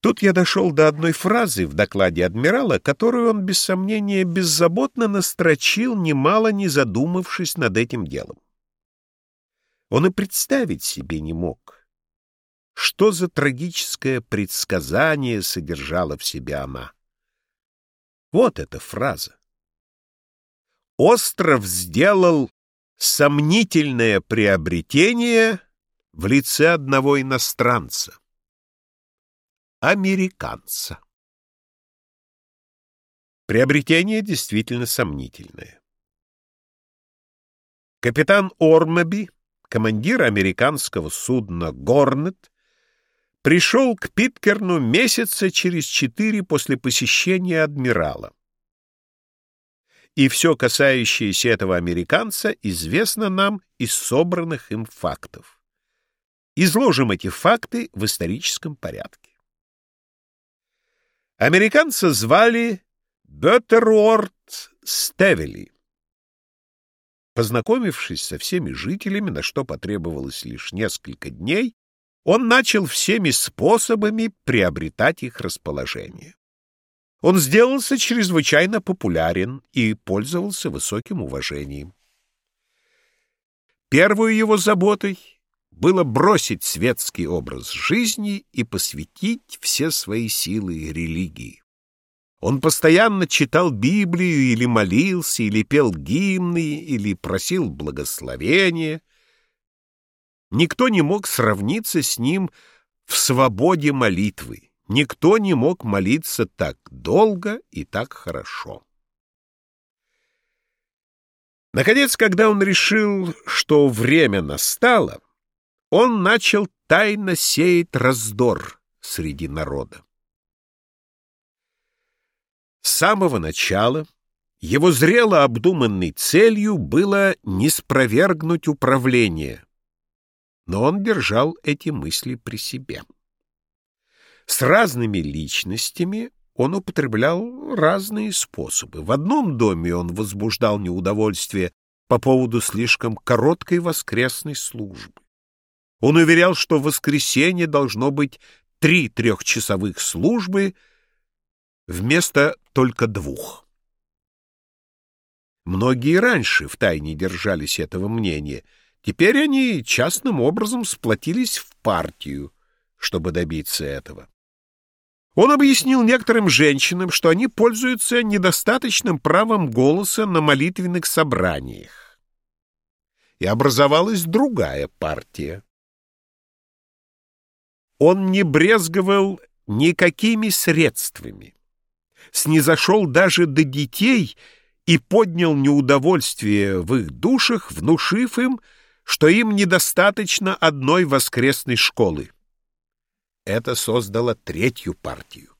Тут я дошел до одной фразы в докладе адмирала, которую он, без сомнения, беззаботно настрочил, немало не задумавшись над этим делом. Он и представить себе не мог, что за трагическое предсказание содержала в себе она. Вот эта фраза. Остров сделал сомнительное приобретение в лице одного иностранца американца. Приобретение действительно сомнительное. Капитан Ормаби, командир американского судна «Горнет», пришел к Питкерну месяца через четыре после посещения адмирала. И все касающееся этого американца известно нам из собранных им фактов. Изложим эти факты в историческом порядке. Американца звали Беттеруорт Стевели. Познакомившись со всеми жителями, на что потребовалось лишь несколько дней, он начал всеми способами приобретать их расположение. Он сделался чрезвычайно популярен и пользовался высоким уважением. Первую его заботой было бросить светский образ жизни и посвятить все свои силы религии. Он постоянно читал Библию или молился, или пел гимны, или просил благословения. Никто не мог сравниться с ним в свободе молитвы. Никто не мог молиться так долго и так хорошо. Наконец, когда он решил, что время настало, он начал тайно сеять раздор среди народа. С самого начала его зрело обдуманной целью было не спровергнуть управление, но он держал эти мысли при себе. С разными личностями он употреблял разные способы. В одном доме он возбуждал неудовольствие по поводу слишком короткой воскресной службы. Он уверял, что в воскресенье должно быть три трехчасовых службы вместо только двух. Многие раньше втайне держались этого мнения. Теперь они частным образом сплотились в партию, чтобы добиться этого. Он объяснил некоторым женщинам, что они пользуются недостаточным правом голоса на молитвенных собраниях. И образовалась другая партия. Он не брезговал никакими средствами, снизошел даже до детей и поднял неудовольствие в их душах, внушив им, что им недостаточно одной воскресной школы. Это создало третью партию.